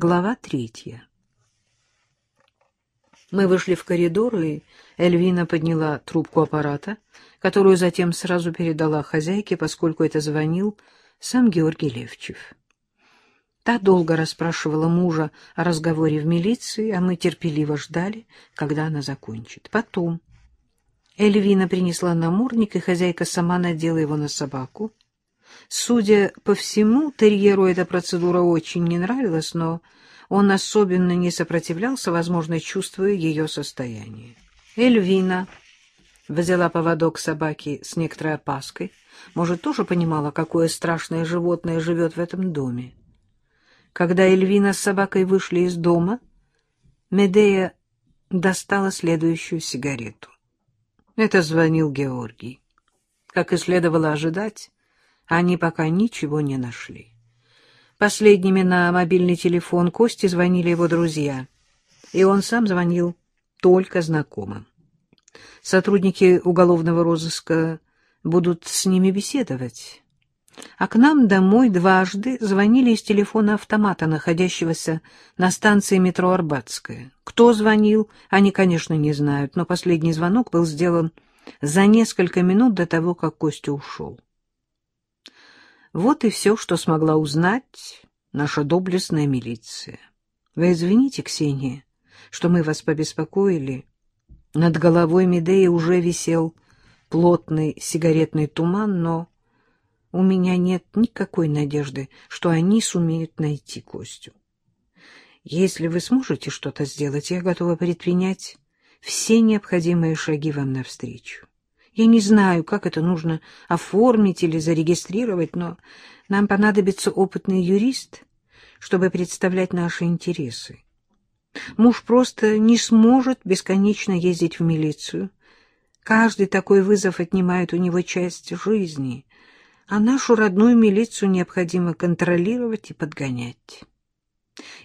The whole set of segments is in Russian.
Глава третья. Мы вышли в коридор, и Эльвина подняла трубку аппарата, которую затем сразу передала хозяйке, поскольку это звонил сам Георгий Левчев. Та долго расспрашивала мужа о разговоре в милиции, а мы терпеливо ждали, когда она закончит. Потом Эльвина принесла намордник, и хозяйка сама надела его на собаку. Судя по всему, терьеру эта процедура очень не нравилась, но он особенно не сопротивлялся, возможно, чувствуя ее состояние. Эльвина взяла поводок собаки с некоторой опаской, может, тоже понимала, какое страшное животное живет в этом доме. Когда Эльвина с собакой вышли из дома, Медея достала следующую сигарету. Это звонил Георгий. Как и следовало ожидать, они пока ничего не нашли. Последними на мобильный телефон Кости звонили его друзья, и он сам звонил только знакомым. Сотрудники уголовного розыска будут с ними беседовать. А к нам домой дважды звонили из телефона автомата, находящегося на станции метро Арбатская. Кто звонил, они, конечно, не знают, но последний звонок был сделан за несколько минут до того, как Костя ушел. Вот и все, что смогла узнать наша доблестная милиция. Вы извините, Ксения, что мы вас побеспокоили. Над головой Медеи уже висел плотный сигаретный туман, но у меня нет никакой надежды, что они сумеют найти Костю. Если вы сможете что-то сделать, я готова предпринять все необходимые шаги вам навстречу. Я не знаю, как это нужно оформить или зарегистрировать, но нам понадобится опытный юрист, чтобы представлять наши интересы. Муж просто не сможет бесконечно ездить в милицию. Каждый такой вызов отнимает у него часть жизни, а нашу родную милицию необходимо контролировать и подгонять.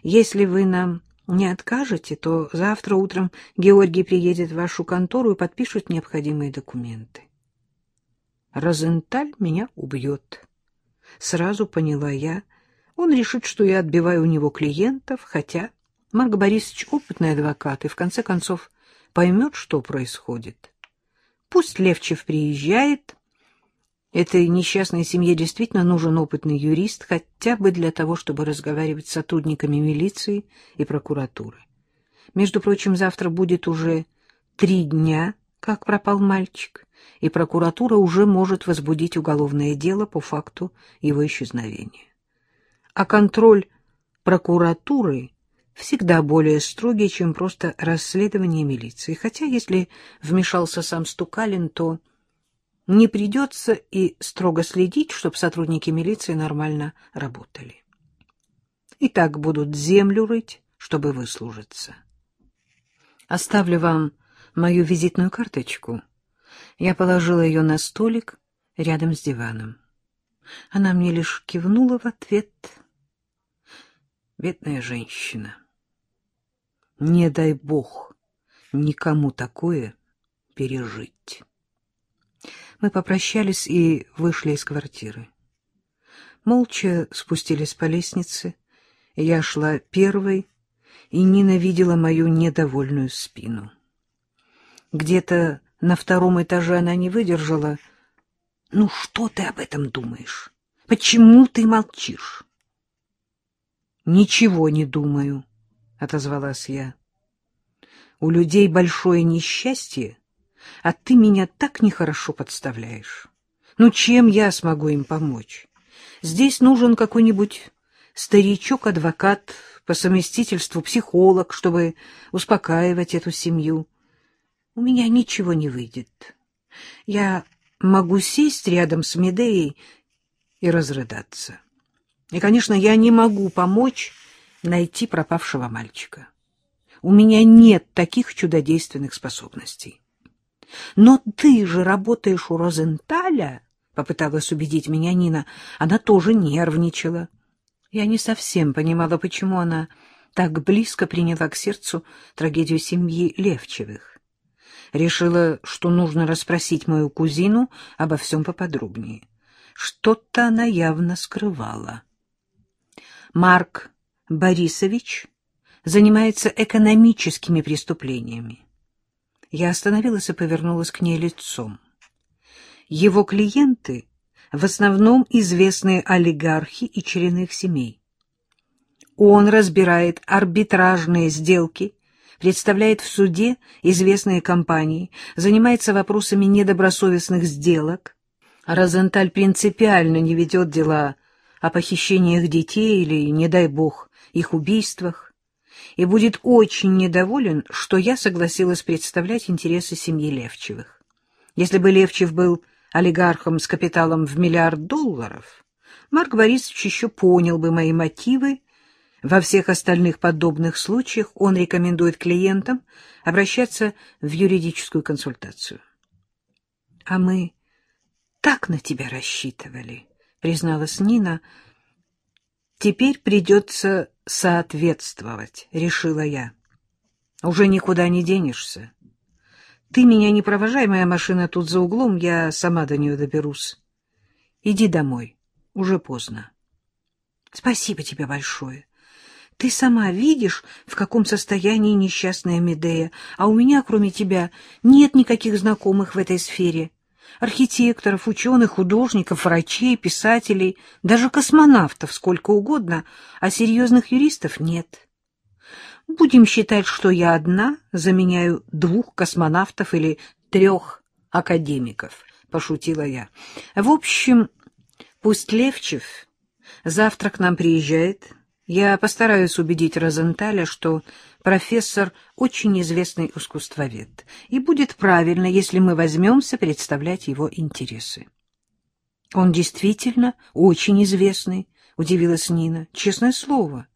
Если вы нам не откажете, то завтра утром Георгий приедет в вашу контору и подпишет необходимые документы. Розенталь меня убьет. Сразу поняла я. Он решит, что я отбиваю у него клиентов, хотя Марк Борисович опытный адвокат и, в конце концов, поймет, что происходит. Пусть Левчев приезжает, Этой несчастной семье действительно нужен опытный юрист, хотя бы для того, чтобы разговаривать с сотрудниками милиции и прокуратуры. Между прочим, завтра будет уже три дня, как пропал мальчик, и прокуратура уже может возбудить уголовное дело по факту его исчезновения. А контроль прокуратуры всегда более строгий, чем просто расследование милиции. Хотя, если вмешался сам Стукалин, то не придется и строго следить, чтобы сотрудники милиции нормально работали. И так будут землю рыть, чтобы выслужиться. Оставлю вам мою визитную карточку. Я положила ее на столик рядом с диваном. Она мне лишь кивнула в ответ. Бедная женщина. Не дай бог никому такое пережить. Мы попрощались и вышли из квартиры. Молча спустились по лестнице. Я шла первой и ненавидела мою недовольную спину. Где-то на втором этаже она не выдержала. — Ну что ты об этом думаешь? Почему ты молчишь? — Ничего не думаю, — отозвалась я. — У людей большое несчастье — а ты меня так нехорошо подставляешь. Ну, чем я смогу им помочь? Здесь нужен какой-нибудь старичок-адвокат, по совместительству психолог, чтобы успокаивать эту семью. У меня ничего не выйдет. Я могу сесть рядом с Медеей и разрыдаться. И, конечно, я не могу помочь найти пропавшего мальчика. У меня нет таких чудодейственных способностей. Но ты же работаешь у Розенталя, — попыталась убедить меня Нина. Она тоже нервничала. Я не совсем понимала, почему она так близко приняла к сердцу трагедию семьи Левчевых. Решила, что нужно расспросить мою кузину обо всем поподробнее. Что-то она явно скрывала. Марк Борисович занимается экономическими преступлениями. Я остановилась и повернулась к ней лицом. Его клиенты в основном известные олигархи и члены семей. Он разбирает арбитражные сделки, представляет в суде известные компании, занимается вопросами недобросовестных сделок. Розенталь принципиально не ведет дела о похищениях детей или, не дай бог, их убийствах, и будет очень недоволен, что я согласилась представлять интересы семьи Левчевых. Если бы Левчев был олигархом с капиталом в миллиард долларов, Марк Борисович еще понял бы мои мотивы. Во всех остальных подобных случаях он рекомендует клиентам обращаться в юридическую консультацию. — А мы так на тебя рассчитывали, — призналась Нина. — Теперь придется соответствовать, — решила я. — Уже никуда не денешься. Ты меня не провожай, моя машина тут за углом, я сама до нее доберусь. Иди домой, уже поздно. Спасибо тебе большое. Ты сама видишь, в каком состоянии несчастная Медея, а у меня, кроме тебя, нет никаких знакомых в этой сфере. Архитекторов, ученых, художников, врачей, писателей, даже космонавтов сколько угодно, а серьезных юристов нет. Будем считать, что я одна заменяю двух космонавтов или трех академиков, — пошутила я. В общем, пусть Левчев завтра к нам приезжает. Я постараюсь убедить Розенталя, что профессор очень известный искусствовед, и будет правильно, если мы возьмемся представлять его интересы. Он действительно очень известный, — удивилась Нина. Честное слово. —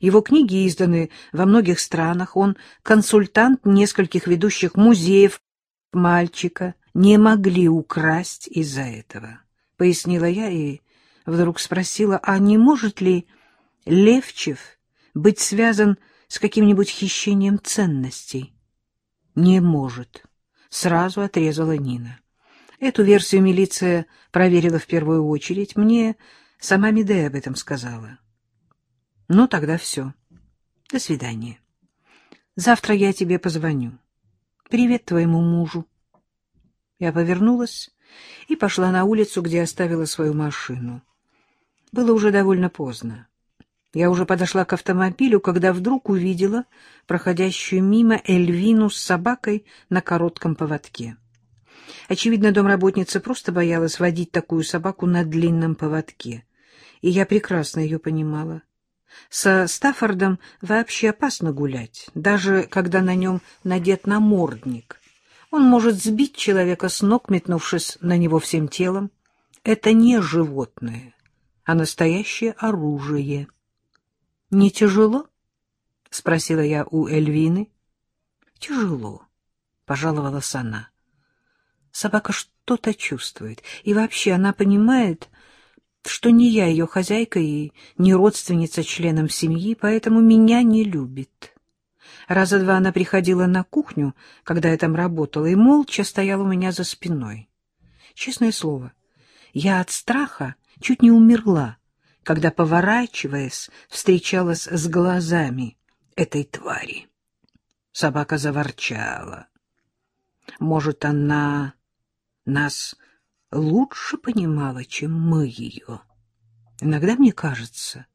его книги изданы во многих странах. Он консультант нескольких ведущих музеев. Мальчика не могли украсть из-за этого, — пояснила я и вдруг спросила, а не может ли Левчев быть связан с каким-нибудь хищением ценностей? — Не может, — сразу отрезала Нина. Эту версию милиция проверила в первую очередь. Мне сама Медея об этом сказала. — ну, тогда все. До свидания. Завтра я тебе позвоню. Привет твоему мужу. Я повернулась и пошла на улицу, где оставила свою машину. Было уже довольно поздно. Я уже подошла к автомобилю, когда вдруг увидела проходящую мимо Эльвину с собакой на коротком поводке. Очевидно, домработница просто боялась водить такую собаку на длинном поводке, и я прекрасно ее понимала. Со Стаффордом вообще опасно гулять, даже когда на нем надет намордник. Он может сбить человека с ног, метнувшись на него всем телом. Это не животное, а настоящее оружие. — Не тяжело? — спросила я у Эльвины. — Тяжело, — пожаловалась она. Собака что-то чувствует, и вообще она понимает, что не я ее хозяйка и не родственница членам семьи, поэтому меня не любит. Раза два она приходила на кухню, когда я там работала, и молча стояла у меня за спиной. Честное слово, я от страха чуть не умерла, когда, поворачиваясь, встречалась с глазами этой твари. Собака заворчала. Может, она нас лучше понимала, чем мы ее. Иногда мне кажется,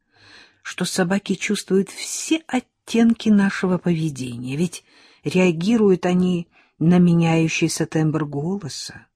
что собаки чувствуют все оттенки нашего поведения, ведь реагируют они на меняющийся тембр голоса,